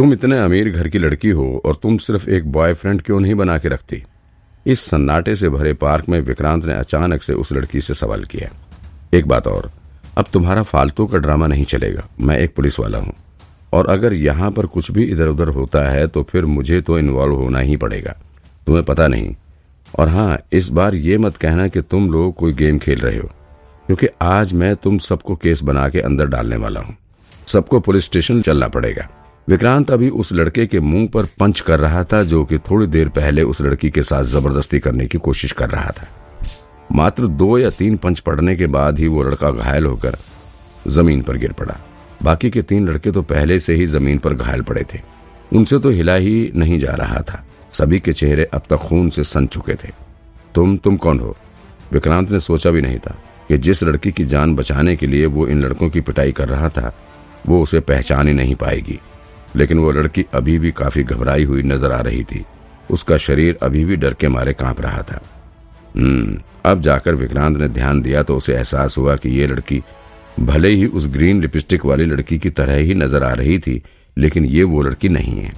तुम इतने अमीर घर की लड़की हो और तुम सिर्फ़ एक बॉयफ्रेंड क्यों नहीं बना के रखती? इस सन्नाटे से भरे पार्क में विक्रांत ने अचानक से उस लड़की से सवाल किया। एक बात और, अब तुम्हारा फालतू का ड्रामा नहीं चलेगा। मैं एक पुलिस वाला हूँ। और अगर यहाँ पर कुछ भी इधर उधर होता है तो फिर मुझे तो इन्वॉल्व होना ही पड़ेगा। तुम्हें पता नहीं। और हाँ इस बार ये मत कहना कि तुम लोग कोई गेम खेल रहे हो। क्योंकि आज मैं तुम सबको केस बना के अंदर डालने वाला हूँ। सबको पुलिस स्टेशन चलना पड़ेगा। विक्रांत अभी उस लड़के के मुँह पर पंच कर रहा था, जो कि थोड़ी देर पहले उस लड़की के साथ ज़बरदस्ती करने की कोशिश कर रहा था। मात्र दो या तीन पंच पड़ने के बाद ही वो लड़का घायल होकर ज़मीन पर गिर पड़ा। बाकी के तीन लड़के तो पहले से ही ज़मीन पर घायल पड़े थे। उनसे तो हिला ही नहीं जा रहा था। सभी के चेहरे अब तक खून से सन चुके थे। तुम तुम कौन हो? विक्रांत ने सोचा भी नहीं था कि जिस लड़की की जान बचाने के लिए वो इन लड़कों की पिटाई कर रहा था, वो उसे पहचान ही नहीं पाएगी। लेकिन वो लड़की अभी भी काफ़ी घबराई हुई नज़र आ रही थी। उसका शरीर अभी भी डर के मारे काँप रहा था। हम्म अब जाकर विक्रांत ने ध्यान दिया तो उसे एहसास हुआ कि ये लड़की भले ही उस ग्रीन लिपस्टिक वाली लड़की की तरह ही नज़र आ रही थी, लेकिन ये वो लड़की नहीं है।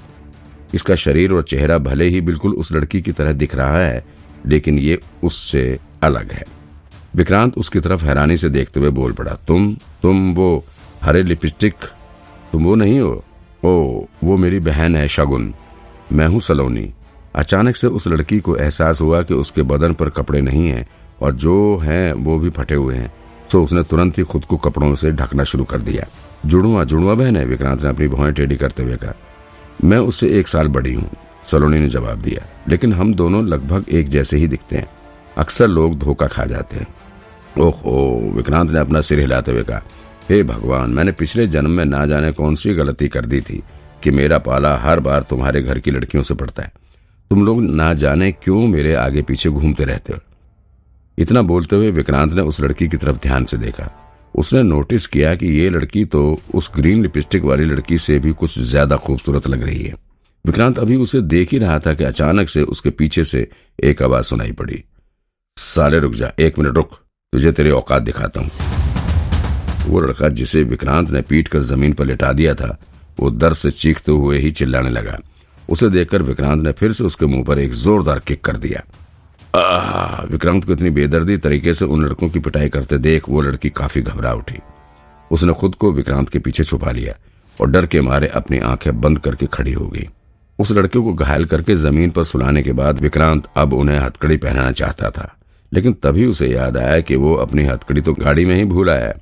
इसका शरीर और चेहरा भले ही बिल्कुल उस लड़की की तरह दिख रहा है, लेकिन ये उससे अलग है। विक्रांत उसकी तरफ़ हैरानी से देखते हुए बोल पड़ा, तुम तुम वो हरे लिपस्टिक, तुम वो नहीं हो? ओ वो मेरी बहन है शगुन। मैं हूँ सलोनी। अचानक से उस लड़की को एहसास हुआ कि उसके बदन पर कपड़े नहीं हैं और जो हैं, वो भी फटे हुए हैं। तो उसने तुरंत ही खुद को कपड़ों से ढकना शुरू कर दिया। जुड़वा जुड़वा बहन है, विक्रांत ने अपनी भौएँ टेढ़ी करते हुए कहा। मैं उससे एक साल बड़ी हूँ, सलोनी ने जवाब दिया। लेकिन हम दोनों लगभग एक जैसे ही दिखते हैं। अक्सर लोग धोखा खा जाते हैं। ओहो विक्रांत ने अपना सिर हिलाते हुए कहा। हे भगवान, मैंने पिछले जन्म में ना जाने कौन सी गलती कर दी थी कि मेरा पाला हर बार तुम्हारे घर की लड़कियों से पड़ता है। तुम लोग ना जाने क्यों मेरे आगे पीछे घूमते रहते हो? इतना बोलते हुए विक्रांत ने उस लड़की की तरफ़ ध्यान से देखा। उसने नोटिस किया कि ये लड़की तो उस ग्रीन लिपस्टिक वाली लड़की से भी कुछ ज़्यादा खूबसूरत लग रही है। विक्रांत अभी उसे देख ही रहा था कि अचानक से उसके पीछे से एक आवाज़ सुनाई पड़ी। साले रुक जा, एक मिनट रुक, तुझे तेरे औकात दिखाता हूँ। वो लड़का जिसे विक्रांत ने पीट कर ज़मीन पर लिटा दिया था, वो दर्द से चीखते हुए ही चिल्लाने लगा। उसे देखकर विक्रांत ने फिर से उसके मुँह पर एक जोरदार किक कर दिया। विक्रांत को इतनी बेदर्दी तरीके से उन लड़कों की पिटाई करते देख वो लड़की काफ़ी घबरा उठी। उसने खुद को विक्रांत के पीछे छुपा लिया और डर के मारे अपनी आँखें बंद करके खड़ी हो गई। उस लड़के को घायल करके ज़मीन पर सुलाने के बाद विक्रांत अब उन्हें हथकड़ी पहनाना चाहता था, लेकिन तभी उसे याद आया कि वो अपनी हथकड़ी तो गाड़ी में ही भूल आया।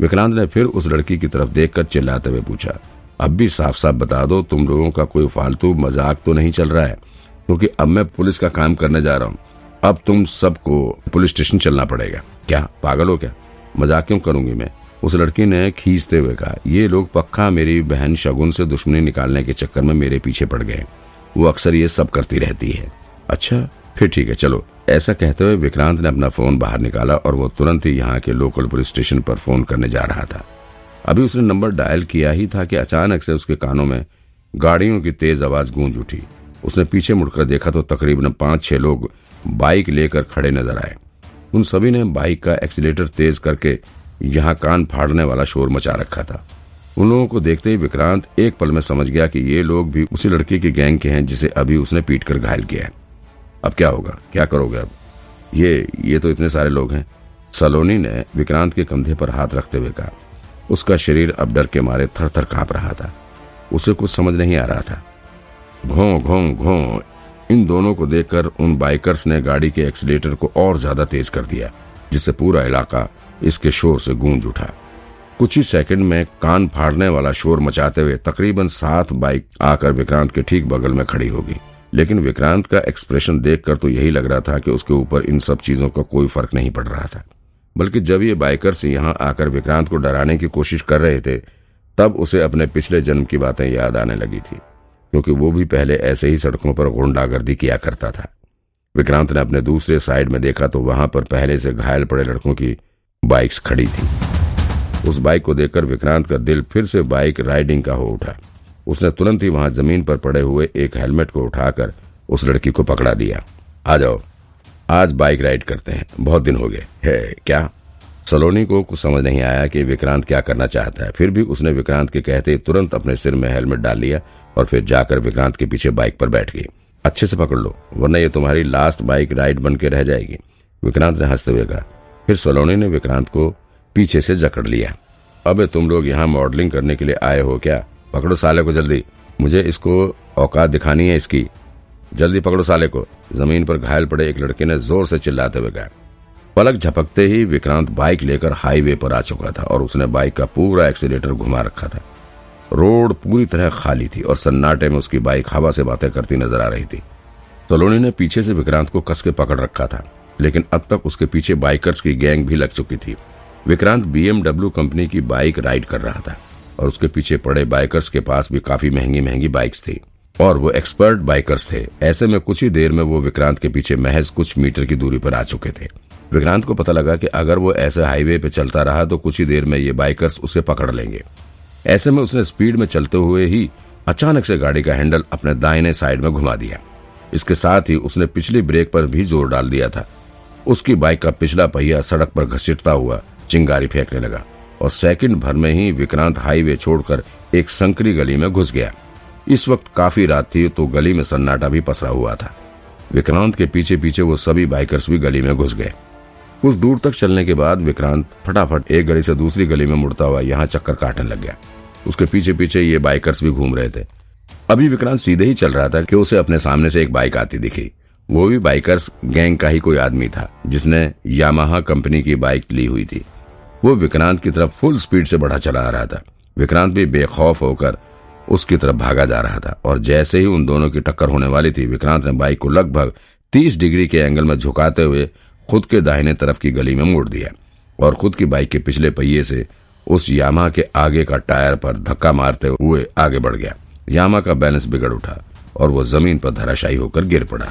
विक्रांत ने फिर उस लड़की की तरफ़ देखकर चिल्लाते हुए पूछा, अब भी साफ़ साफ़ बता दो, तुम लोगों का कोई फालतू मज़ाक तो नहीं चल रहा है? क्योंकि अब मैं पुलिस का काम करने जा रहा हूँ। अब तुम सबको पुलिस स्टेशन चलना पड़ेगा। क्या, पागल हो क्या? मज़ाक क्यों करूँगी मैं? उस लड़की ने खींचते हुए कहा, ये लोग पक्का मेरी बहन शगुन से दुश्मनी निकालने के चक्कर में मेरे पीछे पड़ गए वो अक्सर ये सब करती रहती है। अच्छा फिर ठीक है, चलो। ऐसा कहते हुए विक्रांत ने अपना फ़ोन बाहर निकाला और वो तुरंत ही यहाँ के लोकल पुलिस स्टेशन पर फ़ोन करने जा रहा था। अभी उसने नंबर डायल किया ही था कि अचानक से उसके कानों में गाड़ियों की तेज आवाज़ गूंज उठी। उसने पीछे मुड़कर देखा तो तकरीबन पाँच छह लोग बाइक लेकर खड़े नज़र आए। उन सभी ने बाइक का एक्सीटर तेज करके यहाँ कान फाड़ने वाला शोर मचा रखा था। उन लोगों को देखते ही विक्रांत एक पल में समझ गया कि ये लोग भी उसी लड़के के गैंग के हैं जिसे अभी उसने पीट कर घायल किया है। अब क्या होगा? क्या करोगे अब? ये ये तो इतने सारे लोग हैं। सलोनी ने विक्रांत के कंधे पर हाथ रखते हुए कहा, उसका शरीर अब डर के मारे थर थर काँप रहा था। उसे कुछ समझ नहीं आ रहा था। घो घो घो, इन दोनों को देखकर उन बाइकर्स ने गाड़ी के एक्सीटर को और ज़्यादा तेज कर दिया, जिससे पूरा इलाका इसके शोर से गूंज उठा। कुछ ही सेकंड में कान फाड़ने वाला शोर मचाते हुए तकरीबन सात बाइक आकर विक्रांत के ठीक बगल में खड़ी होगी लेकिन विक्रांत का एक्सप्रेशन देखकर तो यही लग रहा था कि उसके ऊपर इन सब चीज़ों का कोई फ़र्क नहीं पड़ रहा था। बल्कि जब ये बाइकर्स यहाँ आकर विक्रांत को डराने की कोशिश कर रहे थे, तब उसे अपने पिछले जन्म की बातें याद आने लगी थी, क्योंकि वो भी पहले ऐसे ही सड़कों पर गुंडागर्दी किया करता था। विक्रांत ने अपने दूसरे साइड में देखा तो वहाँ पर पहले से घायल पड़े लड़कों की बाइक्स खड़ी थी। उस बाइक को देखकर विक्रांत का दिल फिर से बाइक राइडिंग का हो उठा। उसने तुरंत ही वहाँ ज़मीन पर पड़े हुए एक हेलमेट को उठाकर उस लड़की को पकड़ा दिया। आ जाओ, आज बाइक राइड करते हैं, बहुत दिन हो गए। है, क्या? सलोनी को कुछ समझ नहीं आया कि विक्रांत क्या करना चाहता है। फिर भी उसने विक्रांत के कहते तुरंत अपने सिर में हेलमेट डाल लिया और फिर जाकर विक्रांत के पीछे बाइक पर बैठ गई। अच्छे से पकड़ लो, वरना ये तुम्हारी लास्ट बाइक राइड बन के रह जाएगी। विक्रांत ने हँसते हुए कहा। फिर सलोनी ने विक्रांत को पीछे से जकड़ लिया। अबे तुम लोग यहाँ मॉडलिंग करने के लिए आए हो क्या? पकड़ो साले को जल्दी। मुझे इसको औकात दिखानी है इसकी। जल्दी पकड़ो साले को। ज़मीन पर घायल पड़े एक लड़के ने ज़ोर से चिल्लाते हुए कहा। पलक झपकते ही विक्रांत बाइक लेकर हाईवे पर आ चुका था और उसने बाइक का पूरा एक्सीटर घुमा रखा था। रोड पूरी तरह खाली थी और सन्नाटे में उसकी बाइक हवा से बातें करती नज़र आ रही थी। सलोनी ने पीछे से विक्रांत को कस के पकड़ रखा था, लेकिन अब तक उसके पीछे बाइकर्स की गैंग भी लग चुकी थी। विक्रांत बीएमडब्ल्यू कंपनी की बाइक राइड कर रहा था। और उसके पीछे पड़े बाइकर्स के पास भी काफ़ी महँगी महँगी बाइक्स थी। और वो एक्सपर्ट बाइकर्स थे। ऐसे में कुछ ही देर में वो विक्रांत के पीछे महज कुछ मीटर की दूरी पर आ चुके थे। विक्रांत को पता लगा कि अगर वो ऐसे हाईवे पे चलता रहा तो कुछ ही देर में ये बाइकर्स उसे पकड़ लेंगे। ऐसे में उसने स्पीड में चलते हुए ही अचानक से गाड़ी का हैंडल अपने दाहिने साइड में घुमा दिया। इसके साथ ही उसने पिछली ब्रेक पर भी ज़ोर डाल दिया था। उसकी बाइक का पिछला पहिया सड़क पर घसीटता हुआ चिंगारी फेंकने लगा। और सेकंड भर में ही विक्रांत हाईवे छोड़कर एक संकरी गली में घुस गया। इस वक्त काफ़ी रात थी तो गली में सन्नाटा भी पसरा हुआ था। विक्रांत के पीछे पीछे वो सभी बाइकर्स भी गली में घुस गए। कुछ दूर तक चलने के बाद विक्रांत फटाफट एक गली से दूसरी गली में मुड़ता हुआ यहाँ चक्कर काटने लग गया। उसके पीछे पीछे ये बाइकर्स भी घूम रहे थे। अभी विक्रांत सीधे ही चल रहा था कि उसे अपने सामने से एक बाइक आती दिखी। वो भी बाइकर्स, गैंग का ही कोई आदमी था, जिसने यामाहा कंपनी की बाइक ली हुई थी। वो विक्रांत की तरफ़ फुल स्पीड से बढ़ा चला आ रहा था। विक्रांत भी बेखौफ होकर उसकी तरफ़ भागा जा रहा था और जैसे ही उन दोनों की टक्कर होने वाली थी, विक्रांत ने बाइक को लगभग तीस डिग्री के एंगल में झुकाते हुए खुद के दाहिने तरफ़ की गली में मोड़ दिया और खुद की बाइक के पिछले पहिए से उस यामा के आगे का टायर पर धक्का मारते हुए आगे बढ़ गया। यामा का बैलेंस बिगड़ उठा और वो ज़मीन पर धराशायी होकर गिर पड़ा।